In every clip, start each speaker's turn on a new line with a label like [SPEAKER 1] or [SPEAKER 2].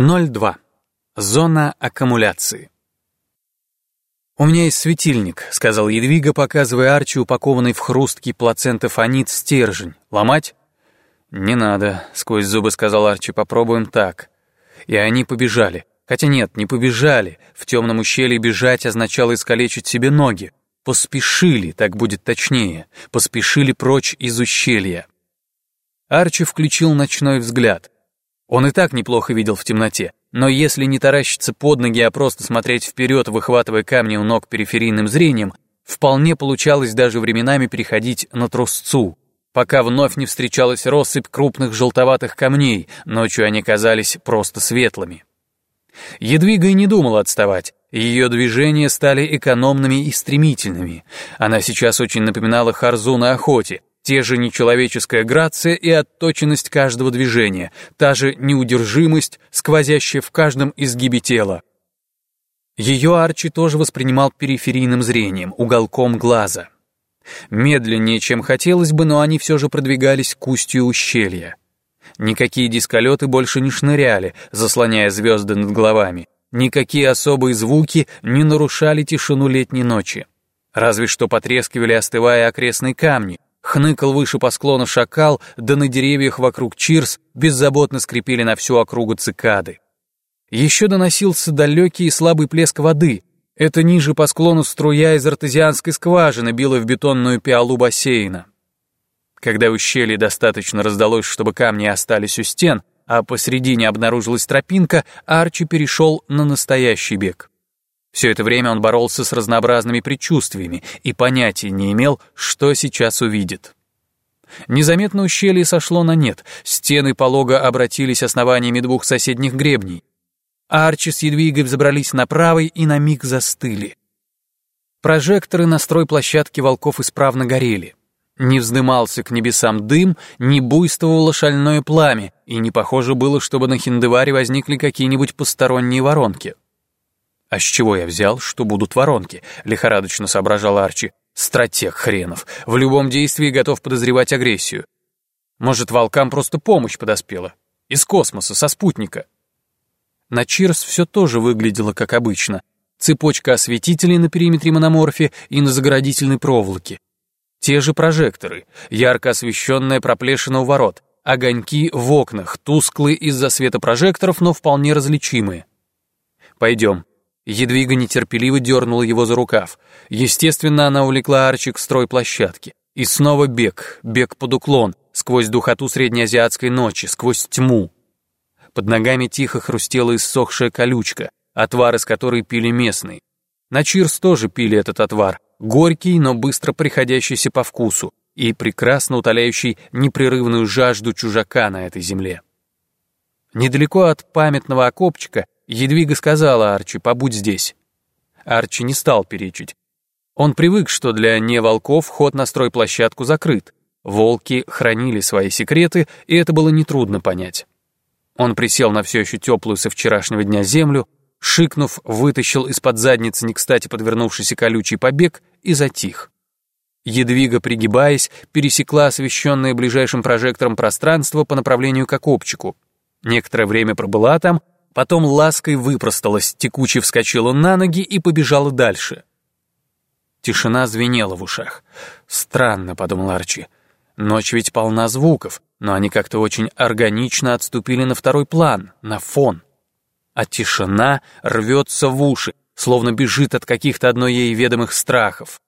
[SPEAKER 1] 02. Зона аккумуляции. «У меня есть светильник», — сказал Едвига, показывая Арчи упакованный в хрусткий плацентофонит стержень. «Ломать?» «Не надо», — сквозь зубы сказал Арчи, — «попробуем так». И они побежали. Хотя нет, не побежали. В темном ущелье бежать означало искалечить себе ноги. Поспешили, так будет точнее. Поспешили прочь из ущелья. Арчи включил ночной взгляд — он и так неплохо видел в темноте, но если не таращиться под ноги, а просто смотреть вперед, выхватывая камни у ног периферийным зрением, вполне получалось даже временами переходить на трусцу, пока вновь не встречалась россыпь крупных желтоватых камней, ночью они казались просто светлыми. Едвига и не думала отставать, ее движения стали экономными и стремительными. Она сейчас очень напоминала Харзу на охоте, те же нечеловеческая грация и отточенность каждого движения, та же неудержимость, сквозящая в каждом изгибе тела. Ее Арчи тоже воспринимал периферийным зрением, уголком глаза. Медленнее, чем хотелось бы, но они все же продвигались к устью ущелья. Никакие дисколеты больше не шныряли, заслоняя звезды над головами. Никакие особые звуки не нарушали тишину летней ночи. Разве что потрескивали, остывая окрестные камни, Хныкал выше по склону шакал, да на деревьях вокруг чирс беззаботно скрипели на всю округу цикады. Еще доносился далекий и слабый плеск воды. Это ниже по склону струя из артезианской скважины била в бетонную пиалу бассейна. Когда ущелье достаточно раздалось, чтобы камни остались у стен, а посредине обнаружилась тропинка, Арчи перешел на настоящий бег. Все это время он боролся с разнообразными предчувствиями и понятия не имел, что сейчас увидит. Незаметно ущелье сошло на нет, стены полога обратились основаниями двух соседних гребней. Арчи с Едвигой взобрались на правый и на миг застыли. Прожекторы на стройплощадке волков исправно горели. Не вздымался к небесам дым, не буйствовало шальное пламя, и не похоже было, чтобы на Хиндеваре возникли какие-нибудь посторонние воронки. «А с чего я взял, что будут воронки?» — лихорадочно соображал Арчи. «Стратег хренов. В любом действии готов подозревать агрессию. Может, волкам просто помощь подоспела? Из космоса, со спутника?» На Чирс все тоже выглядело как обычно. Цепочка осветителей на периметре мономорфи и на заградительной проволоке. Те же прожекторы, ярко освещенная проплешина у ворот, огоньки в окнах, тусклые из-за света прожекторов, но вполне различимые. «Пойдем», Едвига нетерпеливо дернула его за рукав. Естественно, она увлекла Арчи к стройплощадке. И снова бег, бег под уклон, сквозь духоту среднеазиатской ночи, сквозь тьму. Под ногами тихо хрустела иссохшая колючка, отвар из которой пили местные. На Чирс тоже пили этот отвар, горький, но быстро приходящийся по вкусу и прекрасно утоляющий непрерывную жажду чужака на этой земле. Недалеко от памятного окопчика Едвига сказала Арчи, побудь здесь. Арчи не стал перечить. Он привык, что для неволков вход на стройплощадку закрыт. Волки хранили свои секреты, и это было нетрудно понять. Он присел на все еще теплую со вчерашнего дня землю, шикнув, вытащил из-под задницы не кстати подвернувшийся колючий побег и затих. Едвига, пригибаясь, пересекла освещенное ближайшим прожектором пространство по направлению к окопчику. Некоторое время пробыла там, Потом лаской выпросталась, текуче вскочила на ноги и побежала дальше. Тишина звенела в ушах. «Странно», — подумал Арчи. «Ночь ведь полна звуков, но они как-то очень органично отступили на второй план, на фон. А тишина рвется в уши, словно бежит от каких-то одной ей ведомых страхов.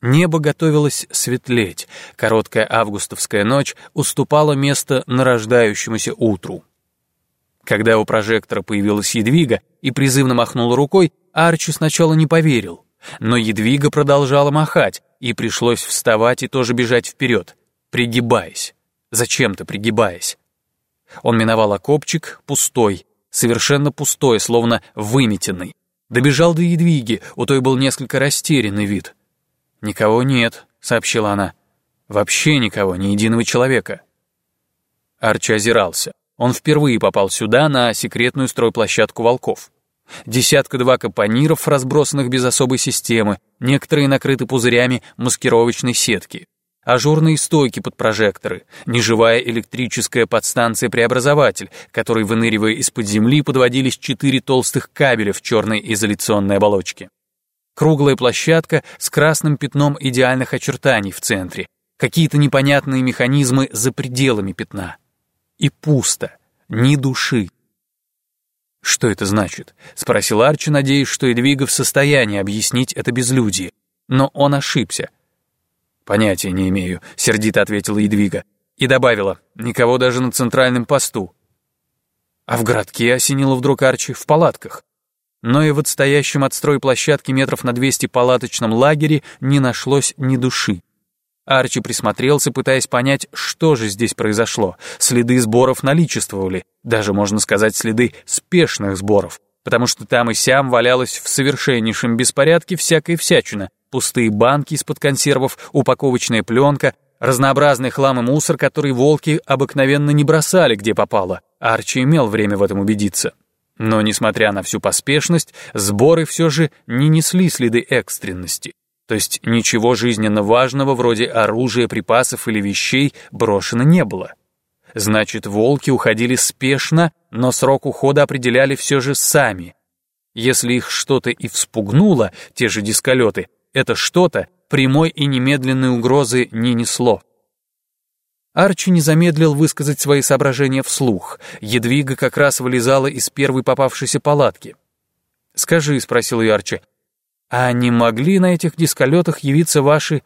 [SPEAKER 1] Небо готовилось светлеть, короткая августовская ночь уступала место нарождающемуся утру. Когда у прожектора появилась Едвига и призывно махнула рукой, Арчи сначала не поверил. Но Едвига продолжала махать, и пришлось вставать и тоже бежать вперед, пригибаясь. Зачем-то пригибаясь. Он миновал окопчик, пустой, совершенно пустой, словно выметенный. Добежал до Едвиги, у той был несколько растерянный вид. «Никого нет», — сообщила она. «Вообще никого, ни единого человека». Арчи озирался. Он впервые попал сюда, на секретную стройплощадку волков. Десятка-два капониров, разбросанных без особой системы, некоторые накрыты пузырями маскировочной сетки. ажурные стойки под прожекторы, неживая электрическая подстанция-преобразователь, которой, выныривая из-под земли, подводились четыре толстых кабеля в черной изоляционной оболочке. Круглая площадка с красным пятном идеальных очертаний в центре, какие-то непонятные механизмы за пределами пятна. И пусто, ни души. «Что это значит?» — спросил Арчи, надеясь, что Эдвига в состоянии объяснить это безлюдие. Но он ошибся. «Понятия не имею», — сердито ответила Едвига. И добавила, «никого даже на центральном посту». А в городке осенило вдруг Арчи в палатках. Но и в отстоящем от стройплощадки метров на 200 палаточном лагере не нашлось ни души. Арчи присмотрелся, пытаясь понять, что же здесь произошло. Следы сборов наличествовали, даже, можно сказать, следы спешных сборов, потому что там и сям валялась в совершеннейшем беспорядке всякая всячина, пустые банки из-под консервов, упаковочная пленка, разнообразный хлам и мусор, который волки обыкновенно не бросали, где попало. Арчи имел время в этом убедиться. Но, несмотря на всю поспешность, сборы все же не несли следы экстренности. То есть ничего жизненно важного, вроде оружия, припасов или вещей, брошено не было. Значит, волки уходили спешно, но срок ухода определяли все же сами. Если их что-то и вспугнуло, те же дисколеты, это что-то прямой и немедленной угрозы не несло. Арчи не замедлил высказать свои соображения вслух. Едвига как раз вылезала из первой попавшейся палатки. «Скажи», — спросил ее Арчи, а не могли на этих дисколетах явиться ваши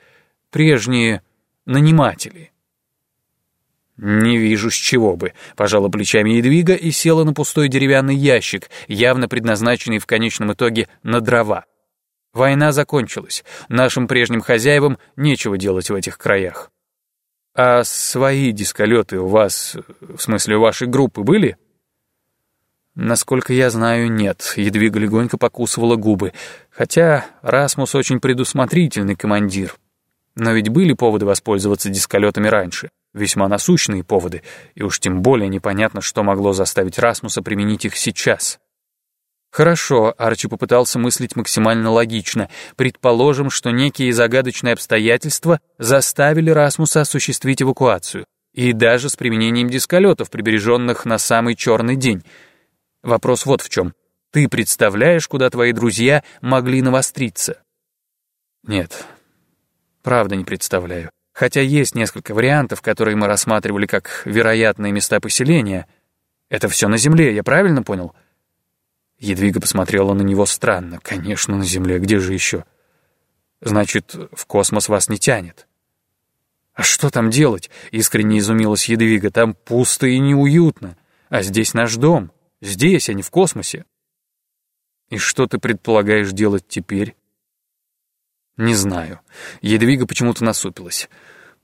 [SPEAKER 1] прежние наниматели? «Не вижу, с чего бы», — пожала плечами Едвига и села на пустой деревянный ящик, явно предназначенный в конечном итоге на дрова. Война закончилась, нашим прежним хозяевам нечего делать в этих краях. «А свои дисколеты у вас, в смысле у вашей группы, были?» Насколько я знаю, нет. Едвига легонько покусывала губы. Хотя Расмус очень предусмотрительный командир. Но ведь были поводы воспользоваться дисколетами раньше. Весьма насущные поводы. И уж тем более непонятно, что могло заставить Расмуса применить их сейчас. Хорошо, Арчи попытался мыслить максимально логично. Предположим, что некие загадочные обстоятельства заставили Расмуса осуществить эвакуацию. И даже с применением дисколетов, прибереженных на самый черный день — Вопрос вот в чем. Ты представляешь, куда твои друзья могли навостриться? Нет, правда не представляю. Хотя есть несколько вариантов, которые мы рассматривали как вероятные места поселения. Это все на Земле, я правильно понял? Едвига посмотрела на него странно. Конечно, на Земле, где же еще? Значит, в космос вас не тянет. А что там делать? Искренне изумилась Едвига. Там пусто и неуютно. А здесь наш дом. Здесь, а не в космосе. И что ты предполагаешь делать теперь? Не знаю. Едвига почему-то насупилась.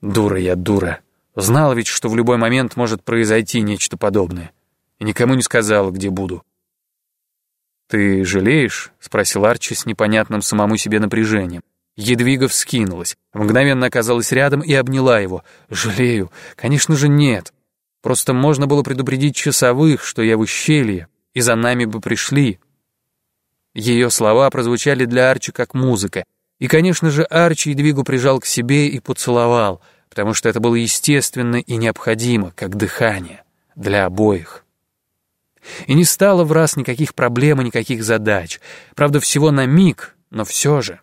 [SPEAKER 1] Дура я, дура. Знала ведь, что в любой момент может произойти нечто подобное. И никому не сказала, где буду. «Ты жалеешь?» — спросил Арчи с непонятным самому себе напряжением. Едвига вскинулась, мгновенно оказалась рядом и обняла его. «Жалею? Конечно же, нет. Просто можно было предупредить часовых, что я в ущелье, и за нами бы пришли. Ее слова прозвучали для Арчи как музыка. И, конечно же, Арчи Едвигу прижал к себе и поцеловал, потому что это было естественно и необходимо, как дыхание, для обоих. И не стало в раз никаких проблем и никаких задач. Правда, всего на миг, но все же.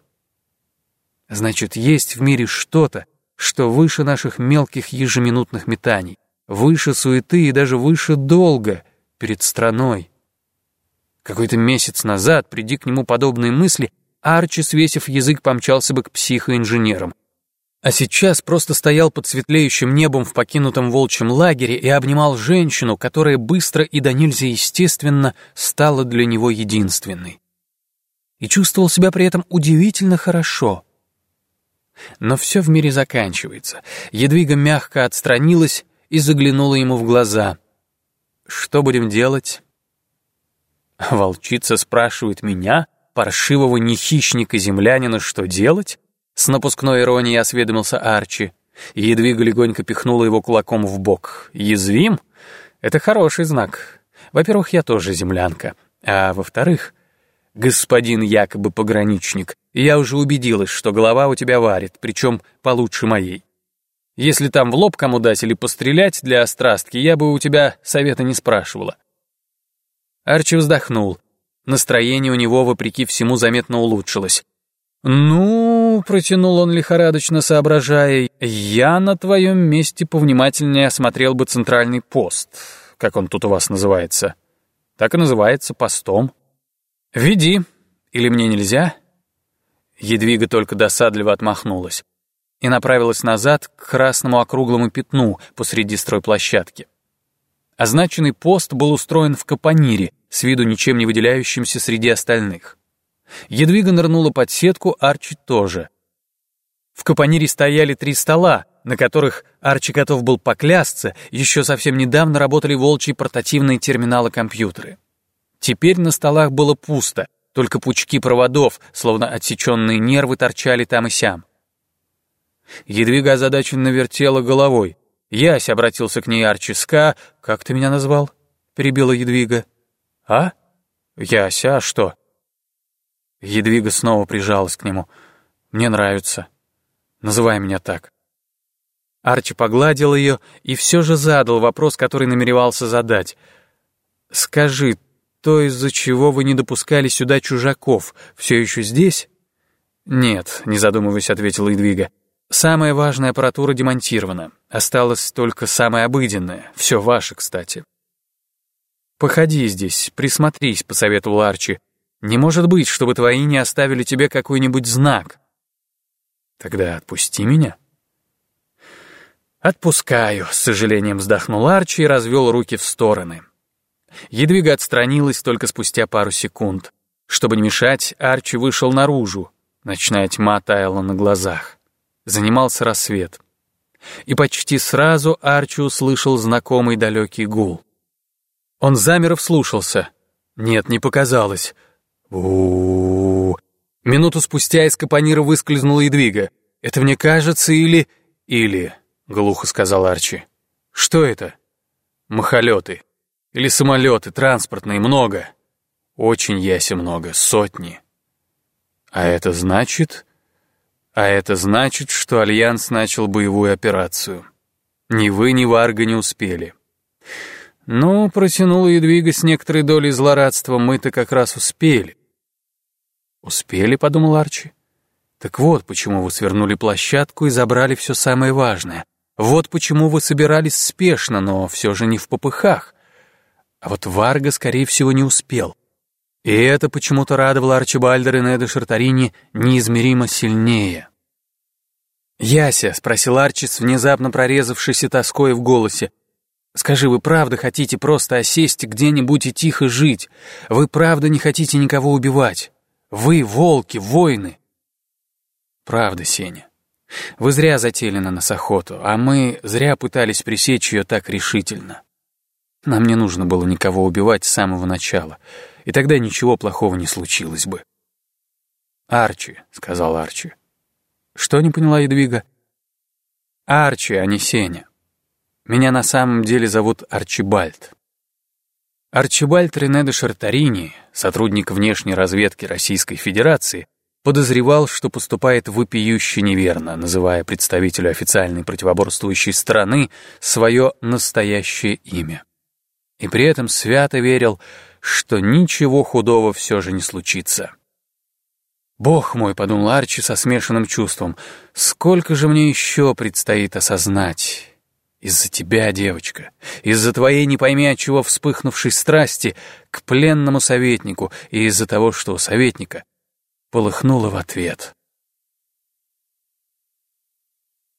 [SPEAKER 1] Значит, есть в мире что-то, что выше наших мелких ежеминутных метаний выше суеты и даже выше долга перед страной. Какой-то месяц назад, приди к нему подобные мысли, Арчи, свесив язык, помчался бы к психоинженерам. А сейчас просто стоял под светлеющим небом в покинутом волчьем лагере и обнимал женщину, которая быстро и до нельзя естественно стала для него единственной. И чувствовал себя при этом удивительно хорошо. Но все в мире заканчивается. Едвига мягко отстранилась, и заглянула ему в глаза. «Что будем делать?» Волчица спрашивает меня, паршивого нехищника-землянина, что делать? С напускной иронией осведомился Арчи. Едвига легонько пихнула его кулаком в бок. «Язвим? Это хороший знак. Во-первых, я тоже землянка. А во-вторых, господин якобы пограничник, я уже убедилась, что голова у тебя варит, причем получше моей. Если там в лоб кому дать или пострелять для острастки, я бы у тебя совета не спрашивала». Арчи вздохнул. Настроение у него, вопреки всему, заметно улучшилось. «Ну, — протянул он лихорадочно соображая, — я на твоем месте повнимательнее осмотрел бы центральный пост, как он тут у вас называется. Так и называется, постом. Веди, или мне нельзя?» Едвига только досадливо отмахнулась и направилась назад к красному округлому пятну посреди стройплощадки. Означенный пост был устроен в капонире, с виду ничем не выделяющимся среди остальных. Едвига нырнула под сетку, Арчи тоже. В капонире стояли три стола, на которых Арчи готов был поклясться, еще совсем недавно работали волчьи портативные терминалы-компьютеры. Теперь на столах было пусто, только пучки проводов, словно отсеченные нервы, торчали там и сям. Едвига озадаченно вертела головой. «Ясь», — обратился к ней Арчи, — «ска...» «Как ты меня назвал?» — перебила Едвига. «А? Яся, а что?» Едвига снова прижалась к нему. «Мне нравится. Называй меня так». Арчи погладил ее и все же задал вопрос, который намеревался задать. «Скажи, то, из-за чего вы не допускали сюда чужаков, все еще здесь?» «Нет», — не задумываясь, ответила Едвига. «Самая важная аппаратура демонтирована. Осталось только самое обыденное. Все ваше, кстати». «Походи здесь, присмотрись», — посоветовал Арчи. Не может быть, чтобы твои не оставили тебе какой-нибудь знак. Тогда отпусти меня. Отпускаю, с сожалением вздохнул Арчи и развел руки в стороны. Едвига отстранилась только спустя пару секунд. Чтобы не мешать, Арчи вышел наружу. Ночная тьма таяла на глазах. Занимался рассвет. И почти сразу Арчи услышал знакомый далекий гул. Он замер и вслушался. Нет, не показалось у, Минуту спустя из капонира выскользнула Едвига. «Это мне кажется или...» «Или...» — глухо сказал Арчи. «Что это?» «Махолеты. Или самолеты, транспортные, много. Очень яси много, сотни. А это значит...» «А это значит, что Альянс начал боевую операцию. Ни вы, ни Варга не успели». «Ну, протянула Едвига с некоторой долей злорадства, мы-то как раз успели. «Успели», — подумал Арчи. «Так вот, почему вы свернули площадку и забрали все самое важное. Вот почему вы собирались спешно, но все же не в попыхах. А вот Варга, скорее всего, не успел. И это почему-то радовало Арчибальда Рене де Шартарини неизмеримо сильнее». «Яся», — спросил Арчи с внезапно прорезавшейся тоской в голосе, «скажи, вы правда хотите просто осесть где-нибудь и тихо жить? Вы правда не хотите никого убивать?» Вы волки, воины. Правда, Сеня. Вы зря затеяли на нас охоту, а мы зря пытались пресечь ее так решительно. Нам не нужно было никого убивать с самого начала, и тогда ничего плохого не случилось бы. «Арчи», — сказал Арчи. «Что не поняла Едвига?» «Арчи, а не Сеня. Меня на самом деле зовут Арчибальд». Арчибальд Рене де Шартарини, сотрудник внешней разведки Российской Федерации, подозревал, что поступает вопиюще неверно, называя представителю официальной противоборствующей страны свое настоящее имя. И при этом свято верил, что ничего худого все же не случится. «Бог мой», — подумал Арчи со смешанным чувством, — «сколько же мне еще предстоит осознать?» Из-за тебя, девочка, из-за твоей не пойми от чего вспыхнувшей страсти к пленному советнику и из-за того, что у советника полыхнуло в ответ.